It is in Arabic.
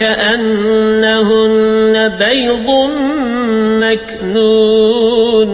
كأنهن بيض مكنون.